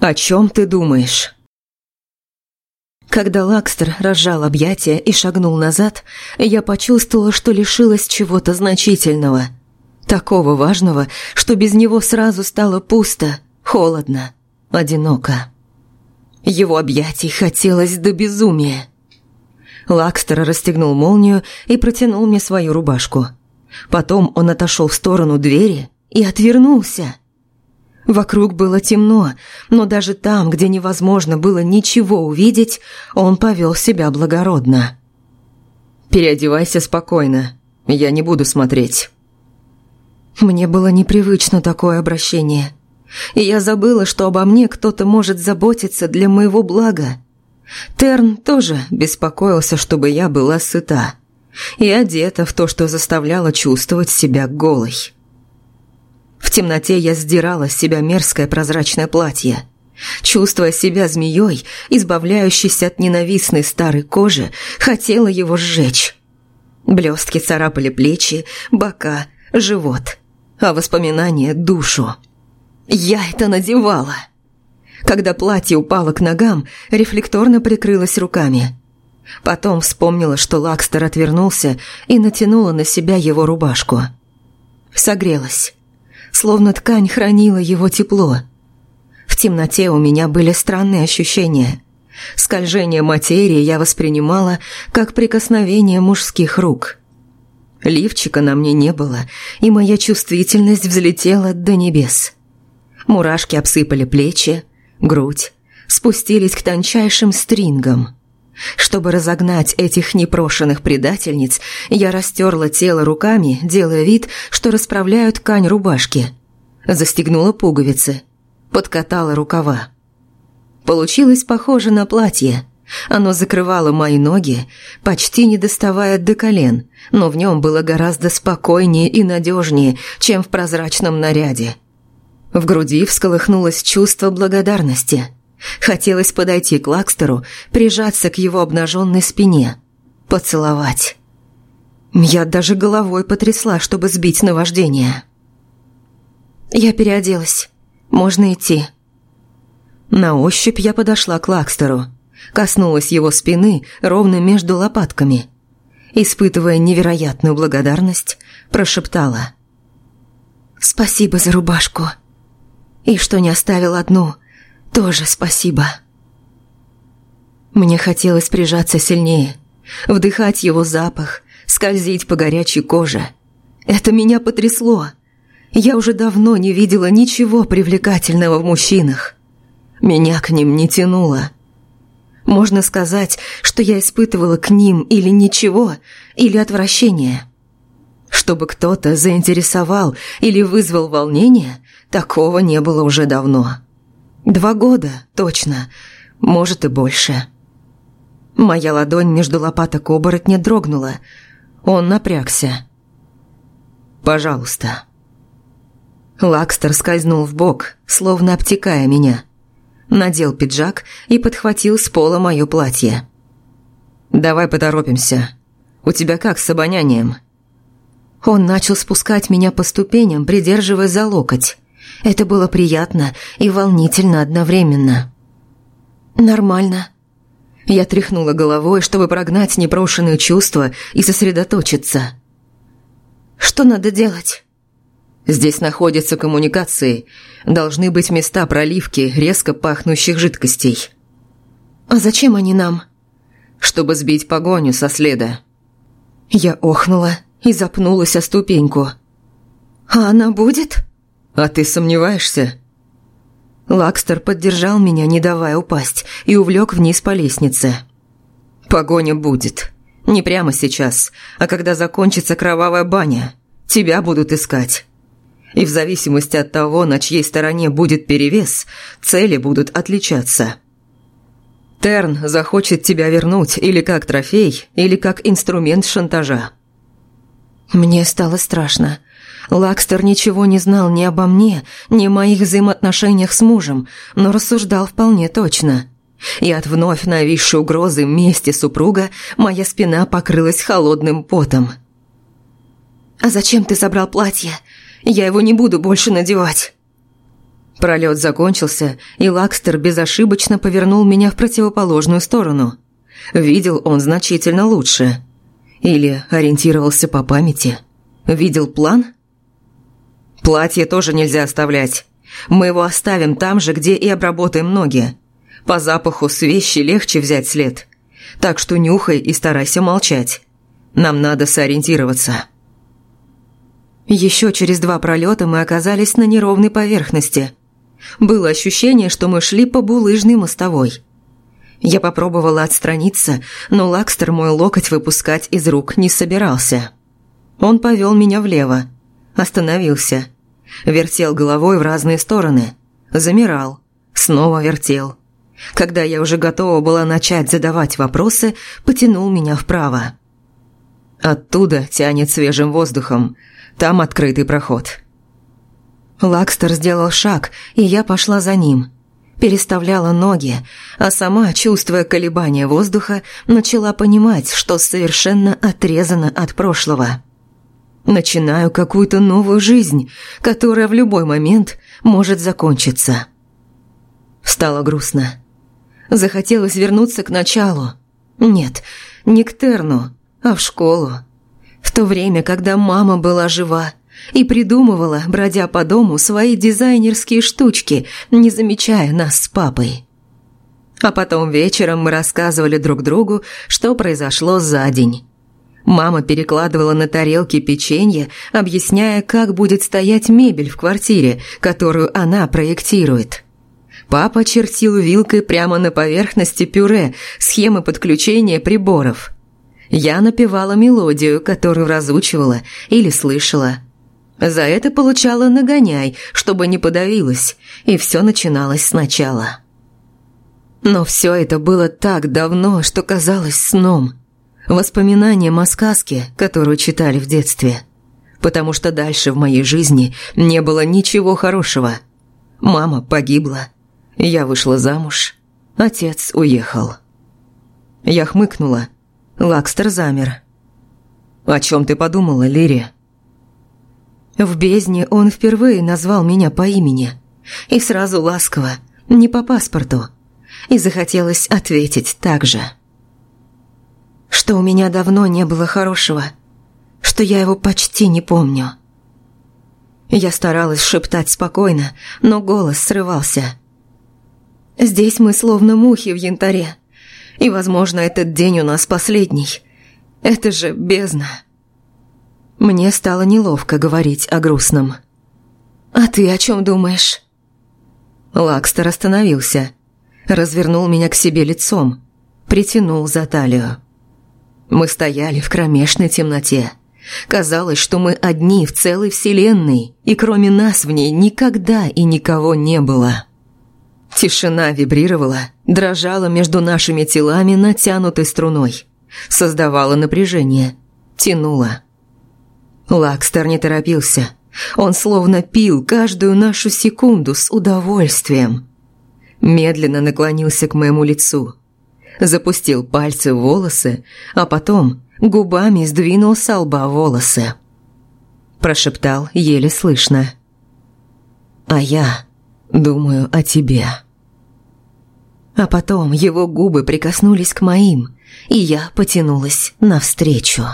«О чем ты думаешь?» Когда Лакстер разжал объятия и шагнул назад, я почувствовала, что лишилась чего-то значительного. Такого важного, что без него сразу стало пусто, холодно, одиноко. Его объятий хотелось до безумия. Лакстер расстегнул молнию и протянул мне свою рубашку. Потом он отошел в сторону двери и отвернулся. Вокруг было темно, но даже там, где невозможно было ничего увидеть, он повел себя благородно. «Переодевайся спокойно, я не буду смотреть». Мне было непривычно такое обращение, и я забыла, что обо мне кто-то может заботиться для моего блага. Терн тоже беспокоился, чтобы я была сыта и одета в то, что заставляло чувствовать себя голой. В темноте я сдирала с себя мерзкое прозрачное платье. Чувствуя себя змеей, избавляющейся от ненавистной старой кожи, хотела его сжечь. Блестки царапали плечи, бока, живот, а воспоминания – душу. Я это надевала. Когда платье упало к ногам, рефлекторно прикрылась руками. Потом вспомнила, что Лакстер отвернулся и натянула на себя его рубашку. Согрелась словно ткань хранила его тепло. В темноте у меня были странные ощущения. Скольжение материи я воспринимала как прикосновение мужских рук. Лифчика на мне не было, и моя чувствительность взлетела до небес. Мурашки обсыпали плечи, грудь, спустились к тончайшим стрингам. Чтобы разогнать этих непрошенных предательниц, я растерла тело руками, делая вид, что расправляю ткань рубашки. Застегнула пуговицы, подкатала рукава. Получилось похоже на платье. Оно закрывало мои ноги, почти не доставая до колен, но в нем было гораздо спокойнее и надежнее, чем в прозрачном наряде. В груди всколыхнулось чувство благодарности – Хотелось подойти к Лакстеру, прижаться к его обнаженной спине, поцеловать. Я даже головой потрясла, чтобы сбить наваждение. Я переоделась. Можно идти. На ощупь я подошла к Лакстеру, коснулась его спины ровно между лопатками. Испытывая невероятную благодарность, прошептала. «Спасибо за рубашку. И что не оставил одну – тоже спасибо. Мне хотелось прижаться сильнее, вдыхать его запах, скользить по горячей коже. Это меня потрясло. Я уже давно не видела ничего привлекательного в мужчинах. Меня к ним не тянуло. Можно сказать, что я испытывала к ним или ничего, или отвращение. Чтобы кто-то заинтересовал или вызвал волнение, такого не было уже давно. Два года, точно. Может и больше. Моя ладонь между лопаток оборотня дрогнула. Он напрягся. «Пожалуйста». Лакстер скользнул в бок, словно обтекая меня. Надел пиджак и подхватил с пола мое платье. «Давай поторопимся. У тебя как с обонянием?» Он начал спускать меня по ступеням, придерживая за локоть. Это было приятно и волнительно одновременно. «Нормально». Я тряхнула головой, чтобы прогнать непрошенные чувства и сосредоточиться. «Что надо делать?» «Здесь находятся коммуникации. Должны быть места проливки резко пахнущих жидкостей». «А зачем они нам?» «Чтобы сбить погоню со следа». Я охнула и запнулась о ступеньку. «А она будет?» «А ты сомневаешься?» Лакстер поддержал меня, не давая упасть, и увлек вниз по лестнице. «Погоня будет. Не прямо сейчас, а когда закончится кровавая баня. Тебя будут искать. И в зависимости от того, на чьей стороне будет перевес, цели будут отличаться. Терн захочет тебя вернуть или как трофей, или как инструмент шантажа». Мне стало страшно. Лакстер ничего не знал ни обо мне, ни о моих взаимоотношениях с мужем, но рассуждал вполне точно. И от вновь нависшей угрозы мести супруга моя спина покрылась холодным потом. «А зачем ты забрал платье? Я его не буду больше надевать». Пролет закончился, и Лакстер безошибочно повернул меня в противоположную сторону. Видел он значительно лучше. Или ориентировался по памяти. Видел план? Платье тоже нельзя оставлять. Мы его оставим там же, где и обработаем ноги. По запаху с вещи легче взять след. Так что нюхай и старайся молчать. Нам надо сориентироваться. Еще через два пролета мы оказались на неровной поверхности. Было ощущение, что мы шли по булыжной мостовой. Я попробовала отстраниться, но Лакстер мой локоть выпускать из рук не собирался. Он повел меня влево, остановился, вертел головой в разные стороны, замирал, снова вертел. Когда я уже готова была начать задавать вопросы, потянул меня вправо. Оттуда тянет свежим воздухом, там открытый проход. Лакстер сделал шаг, и я пошла за ним. Переставляла ноги, а сама, чувствуя колебания воздуха, начала понимать, что совершенно отрезана от прошлого. Начинаю какую-то новую жизнь, которая в любой момент может закончиться. Стало грустно. Захотелось вернуться к началу. Нет, не к Терну, а в школу. В то время, когда мама была жива и придумывала, бродя по дому, свои дизайнерские штучки, не замечая нас с папой. А потом вечером мы рассказывали друг другу, что произошло за день. Мама перекладывала на тарелки печенье, объясняя, как будет стоять мебель в квартире, которую она проектирует. Папа чертил вилкой прямо на поверхности пюре схемы подключения приборов. Я напевала мелодию, которую разучивала или слышала. За это получала нагоняй, чтобы не подавилась, и все начиналось сначала. Но все это было так давно, что казалось сном. Воспоминанием о сказке, которую читали в детстве. Потому что дальше в моей жизни не было ничего хорошего. Мама погибла. Я вышла замуж. Отец уехал. Я хмыкнула. Лакстер замер. «О чем ты подумала, Лири?» В бездне он впервые назвал меня по имени. И сразу ласково, не по паспорту. И захотелось ответить так же. Что у меня давно не было хорошего. Что я его почти не помню. Я старалась шептать спокойно, но голос срывался. Здесь мы словно мухи в янтаре. И, возможно, этот день у нас последний. Это же бездна. Мне стало неловко говорить о грустном. «А ты о чем думаешь?» Лакстер остановился, развернул меня к себе лицом, притянул за талию. Мы стояли в кромешной темноте. Казалось, что мы одни в целой вселенной, и кроме нас в ней никогда и никого не было. Тишина вибрировала, дрожала между нашими телами натянутой струной. Создавала напряжение, тянула. Лакстер не торопился. Он словно пил каждую нашу секунду с удовольствием. Медленно наклонился к моему лицу. Запустил пальцы в волосы, а потом губами сдвинул с лба волосы. Прошептал еле слышно. «А я думаю о тебе». А потом его губы прикоснулись к моим, и я потянулась навстречу.